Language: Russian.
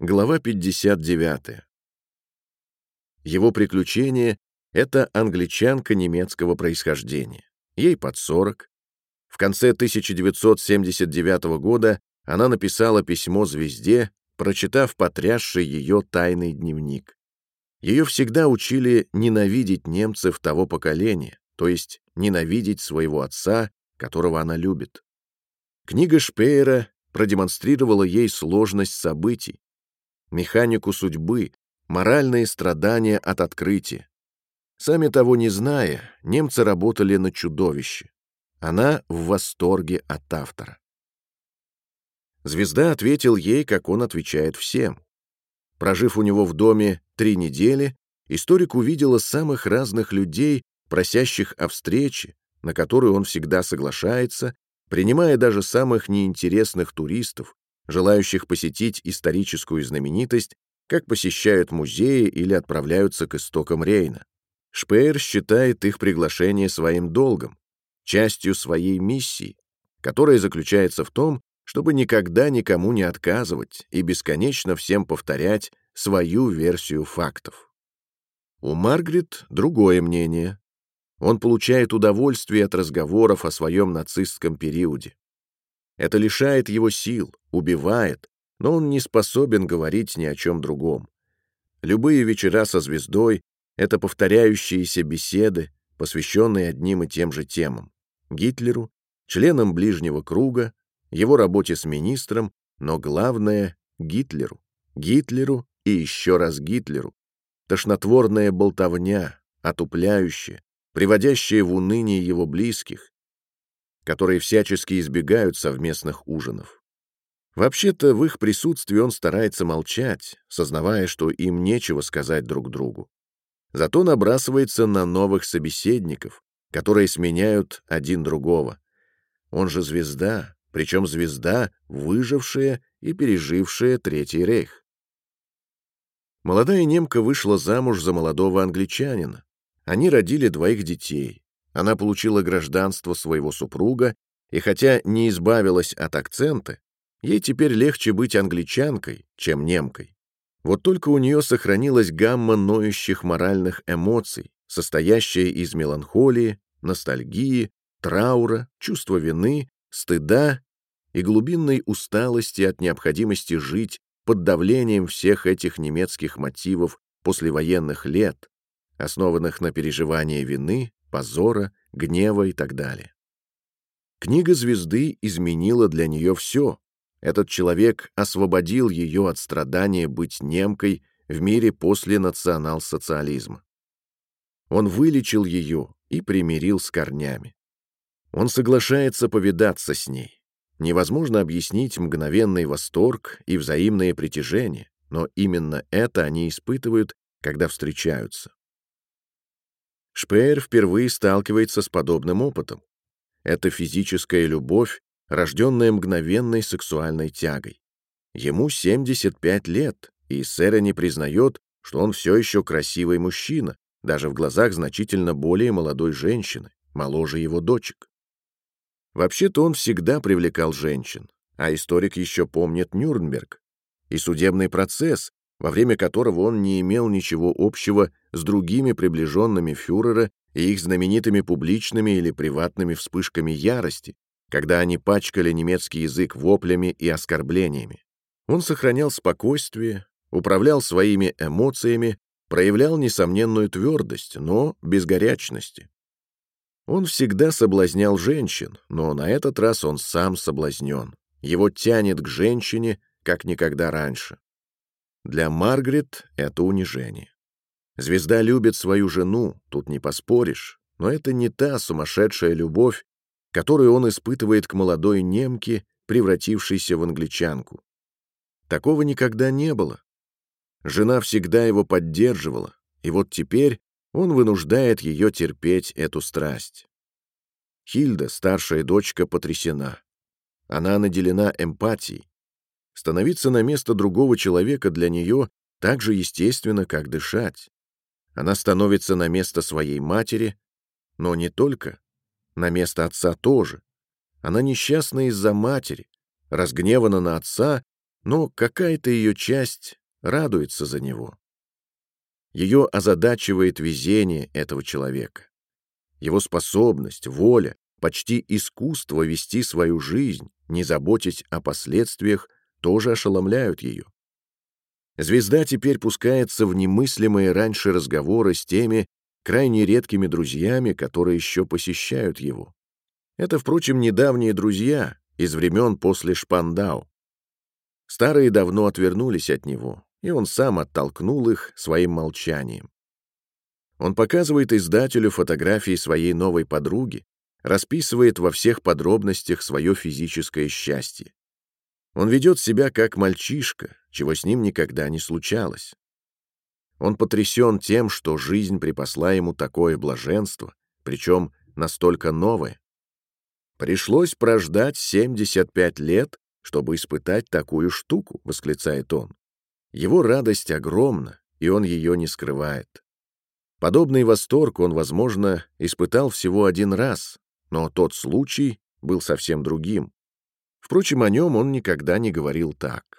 Глава 59. Его приключение — это англичанка немецкого происхождения. Ей под 40. В конце 1979 года она написала письмо звезде, прочитав потрясший ее тайный дневник. Ее всегда учили ненавидеть немцев того поколения, то есть ненавидеть своего отца, которого она любит. Книга Шпеера продемонстрировала ей сложность событий, механику судьбы, моральные страдания от открытия. Сами того не зная, немцы работали на чудовище. Она в восторге от автора. Звезда ответил ей, как он отвечает всем. Прожив у него в доме три недели, историк увидела самых разных людей, просящих о встрече, на которую он всегда соглашается, принимая даже самых неинтересных туристов, желающих посетить историческую знаменитость, как посещают музеи или отправляются к истокам Рейна. Шпеер считает их приглашение своим долгом, частью своей миссии, которая заключается в том, чтобы никогда никому не отказывать и бесконечно всем повторять свою версию фактов. У Маргарет другое мнение. Он получает удовольствие от разговоров о своем нацистском периоде. Это лишает его сил, убивает, но он не способен говорить ни о чем другом. Любые вечера со звездой — это повторяющиеся беседы, посвященные одним и тем же темам. Гитлеру, членам ближнего круга, его работе с министром, но главное — Гитлеру. Гитлеру и еще раз Гитлеру. Тошнотворная болтовня, отупляющая, приводящая в уныние его близких, которые всячески избегают совместных ужинов. Вообще-то в их присутствии он старается молчать, сознавая, что им нечего сказать друг другу. Зато набрасывается на новых собеседников, которые сменяют один другого. Он же звезда, причем звезда, выжившая и пережившая Третий рейх. Молодая немка вышла замуж за молодого англичанина. Они родили двоих детей. Она получила гражданство своего супруга, и хотя не избавилась от акцента, ей теперь легче быть англичанкой, чем немкой. Вот только у нее сохранилась гамма ноющих моральных эмоций, состоящая из меланхолии, ностальгии, траура, чувства вины, стыда и глубинной усталости от необходимости жить под давлением всех этих немецких мотивов послевоенных лет, основанных на переживании вины, позора, гнева и так далее. Книга звезды изменила для нее все. Этот человек освободил ее от страдания быть немкой в мире после национал-социализма. Он вылечил ее и примирил с корнями. Он соглашается повидаться с ней. Невозможно объяснить мгновенный восторг и взаимное притяжение, но именно это они испытывают, когда встречаются. Шпеер впервые сталкивается с подобным опытом. Это физическая любовь, рожденная мгновенной сексуальной тягой. Ему 75 лет, и Сэра не признает, что он все еще красивый мужчина, даже в глазах значительно более молодой женщины, моложе его дочек. Вообще-то он всегда привлекал женщин, а историк еще помнит Нюрнберг и судебный процесс, во время которого он не имел ничего общего с другими приближенными фюрера и их знаменитыми публичными или приватными вспышками ярости, когда они пачкали немецкий язык воплями и оскорблениями. Он сохранял спокойствие, управлял своими эмоциями, проявлял несомненную твердость, но без горячности. Он всегда соблазнял женщин, но на этот раз он сам соблазнен. Его тянет к женщине, как никогда раньше. Для Маргарет это унижение. Звезда любит свою жену, тут не поспоришь, но это не та сумасшедшая любовь, которую он испытывает к молодой немке, превратившейся в англичанку. Такого никогда не было. Жена всегда его поддерживала, и вот теперь он вынуждает ее терпеть эту страсть. Хильда, старшая дочка, потрясена. Она наделена эмпатией, Становиться на место другого человека для нее так же естественно, как дышать. Она становится на место своей матери, но не только, на место отца тоже. Она несчастна из-за матери, разгневана на отца, но какая-то ее часть радуется за него. Ее озадачивает везение этого человека. Его способность, воля, почти искусство вести свою жизнь, не заботить о последствиях, тоже ошеломляют ее. Звезда теперь пускается в немыслимые раньше разговоры с теми крайне редкими друзьями, которые еще посещают его. Это, впрочем, недавние друзья из времен после Шпандау. Старые давно отвернулись от него, и он сам оттолкнул их своим молчанием. Он показывает издателю фотографии своей новой подруги, расписывает во всех подробностях свое физическое счастье. Он ведет себя как мальчишка, чего с ним никогда не случалось. Он потрясен тем, что жизнь припасла ему такое блаженство, причем настолько новое. «Пришлось прождать 75 лет, чтобы испытать такую штуку», — восклицает он. Его радость огромна, и он ее не скрывает. Подобный восторг он, возможно, испытал всего один раз, но тот случай был совсем другим. Впрочем, о нем он никогда не говорил так.